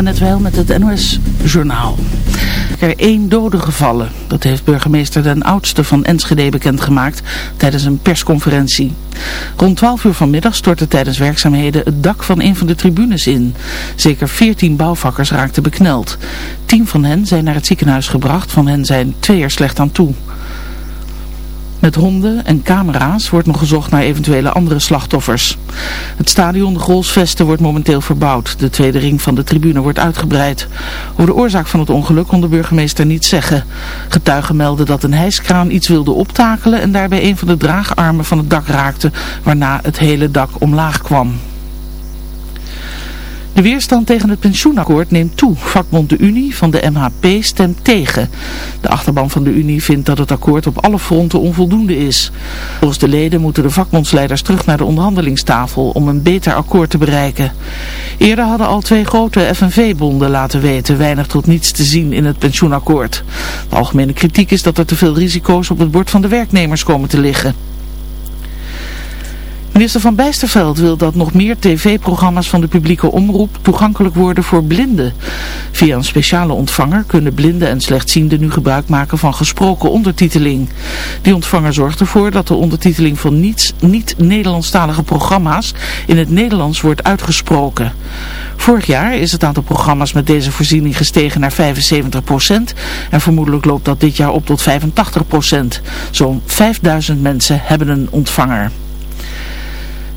net wel met het NOS Journaal. Er één dode gevallen. Dat heeft burgemeester Den Oudste van Enschede bekendgemaakt tijdens een persconferentie. Rond 12 uur vanmiddag stortte tijdens werkzaamheden het dak van een van de tribunes in. Zeker 14 bouwvakkers raakten bekneld. Tien van hen zijn naar het ziekenhuis gebracht, van hen zijn twee er slecht aan toe. Met honden en camera's wordt nog gezocht naar eventuele andere slachtoffers. Het stadion de Grolsvesten wordt momenteel verbouwd. De tweede ring van de tribune wordt uitgebreid. Over de oorzaak van het ongeluk kon de burgemeester niet zeggen. Getuigen melden dat een hijskraan iets wilde optakelen en daarbij een van de draagarmen van het dak raakte, waarna het hele dak omlaag kwam. De weerstand tegen het pensioenakkoord neemt toe. Vakbond de Unie van de MHP stemt tegen. De achterban van de Unie vindt dat het akkoord op alle fronten onvoldoende is. Volgens de leden moeten de vakbondsleiders terug naar de onderhandelingstafel om een beter akkoord te bereiken. Eerder hadden al twee grote FNV-bonden laten weten weinig tot niets te zien in het pensioenakkoord. De algemene kritiek is dat er te veel risico's op het bord van de werknemers komen te liggen. Minister van Bijsterveld wil dat nog meer tv-programma's van de publieke omroep toegankelijk worden voor blinden. Via een speciale ontvanger kunnen blinden en slechtzienden nu gebruik maken van gesproken ondertiteling. Die ontvanger zorgt ervoor dat de ondertiteling van niets niet-Nederlandstalige programma's in het Nederlands wordt uitgesproken. Vorig jaar is het aantal programma's met deze voorziening gestegen naar 75% en vermoedelijk loopt dat dit jaar op tot 85%. Zo'n 5000 mensen hebben een ontvanger.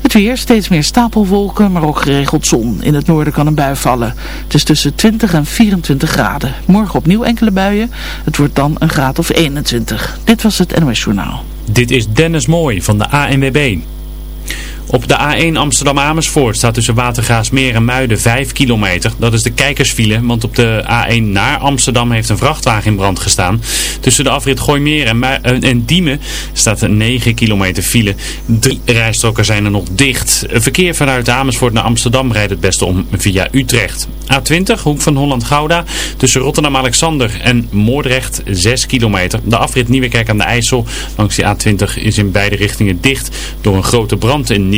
Het weer, steeds meer stapelwolken, maar ook geregeld zon. In het noorden kan een bui vallen. Het is tussen 20 en 24 graden. Morgen opnieuw enkele buien. Het wordt dan een graad of 21. Dit was het NOS Journaal. Dit is Dennis Mooi van de ANWB. Op de A1 Amsterdam-Amersfoort staat tussen Watergraasmeer en Muiden 5 kilometer. Dat is de kijkersfile, want op de A1 naar Amsterdam heeft een vrachtwagen in brand gestaan. Tussen de afrit Gooimeer en, eh, en Diemen staat een 9 kilometer file. Drie rijstroken zijn er nog dicht. Verkeer vanuit Amersfoort naar Amsterdam rijdt het beste om via Utrecht. A20, hoek van Holland-Gouda, tussen Rotterdam-Alexander en Moordrecht 6 kilometer. De afrit Nieuwekerk aan de IJssel langs die A20 is in beide richtingen dicht door een grote brand in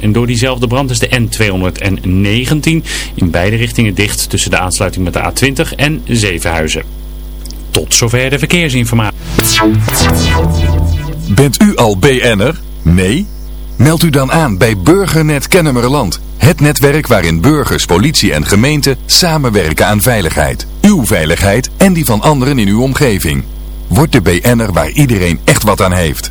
En door diezelfde brand is de N219 in beide richtingen dicht tussen de aansluiting met de A20 en Zevenhuizen. Tot zover de verkeersinformatie. Bent u al BN'er? Nee? Meld u dan aan bij Burgernet Kennemerland. Het netwerk waarin burgers, politie en gemeente samenwerken aan veiligheid. Uw veiligheid en die van anderen in uw omgeving. Word de BN'er waar iedereen echt wat aan heeft.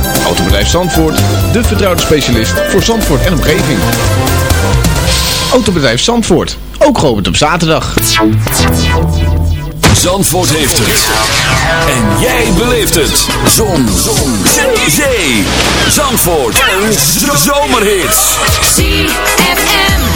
Autobedrijf Zandvoort, de vertrouwde specialist voor Zandvoort en omgeving. Autobedrijf Zandvoort, ook geopend op zaterdag. Zandvoort heeft het. En jij beleeft het. Zon. Zon. Zee. Zandvoort. En zomerhits. ZFM.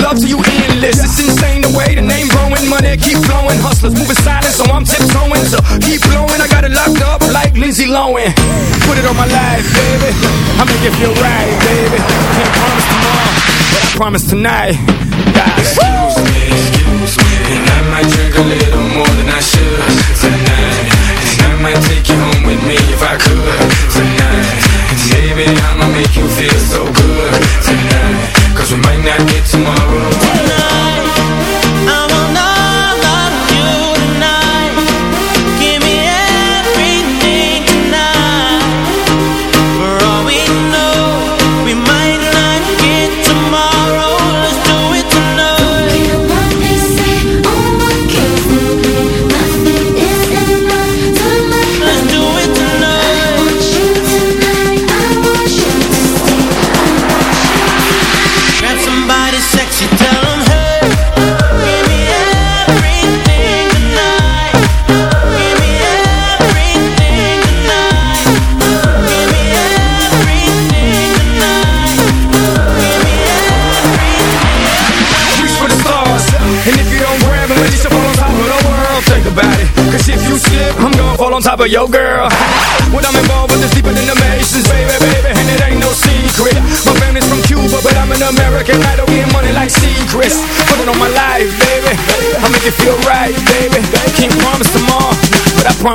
Love to you endless. It's insane the way the name growing, money keep flowing. Hustlers moving silent, so I'm tiptoeing. So keep blowing, I got it locked up like Lindsay Lohan. Put it on my life, baby. I make it feel right, baby. Can't promise tomorrow, but I promise tonight. Excuse me, excuse me, and I might drink a little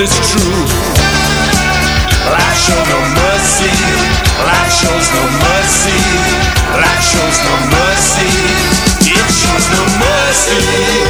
but it's true. Life shows no mercy. Life shows no mercy. Life shows no mercy. It shows no mercy.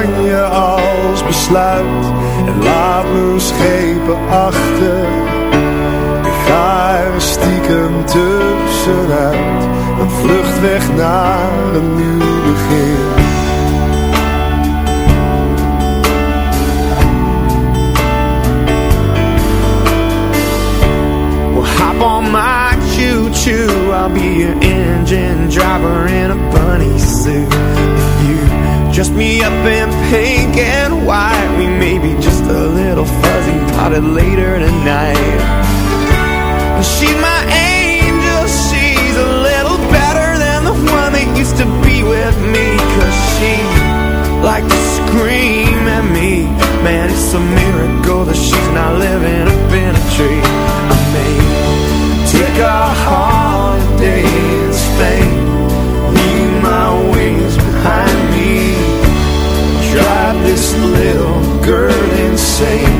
Spanje als besluit en laat mijn schepen achter. Ik ga er stiekem tussenuit, een vlucht weg naar een nieuw begin. Fuzzy Potted later tonight. She's my angel She's a little better than the one that used to be with me. Cause she like to scream at me. Man, it's a miracle that she's not living up in a tree. I may take a holiday in Spain Leave my wings behind me. Drive this little girl insane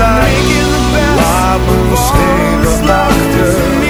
als besluit. Laat me schepen achter.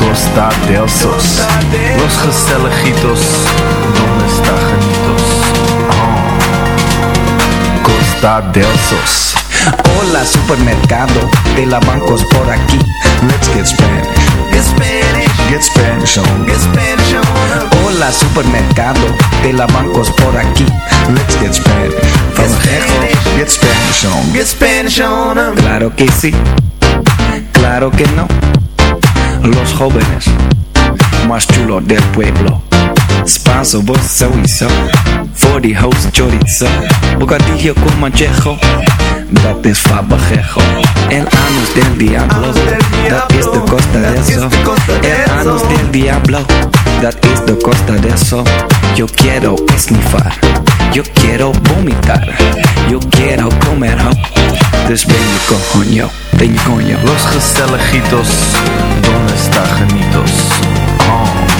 Costa del Sos. Los gezelligitos, donde está genitos? Oh. Costa del Sos. Hola supermercado de la bancos por aquí. Let's get Spanish. Get Spanish. Get Spanish on. Get Spanish on. Hola supermercado de la bancos por aquí. Let's get Spanish. From Get Get Spanish on. Get Spanish on. Claro que sí. Claro que no. Los jóvenes más chulos del pueblo. Spanso, sowieso. Voor die host chorizo. Bocadillo con manchejo. Dat is fabajejo. El anus del diablo. Dat is de costa de eso. El anus del diablo. Dat is de costa de eso. Yo quiero esnifar. Yo quiero vomitar. Yo quiero comer ho. Dus ben je coño. Ben je coño. Los gezelligitos, donde está genitos? Oh.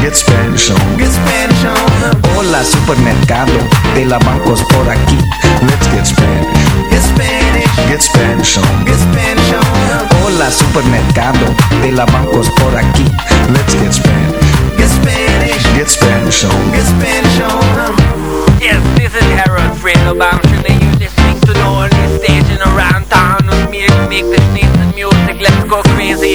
Get Spanish. Get Spanish on. Get Spanish on. Hola supermercado de la bancos por aquí. Let's get Spanish. Get Spanish. Get Spanish on. Get Spanish on. Hola supermercado de la bancos por aquí. Let's get Spanish. Get Spanish. Get Spanish on. Get Spanish on. Yes, this is Harold Fredo Bamshin and you're listening to the only station around town with me to make this nice music. Let's go crazy.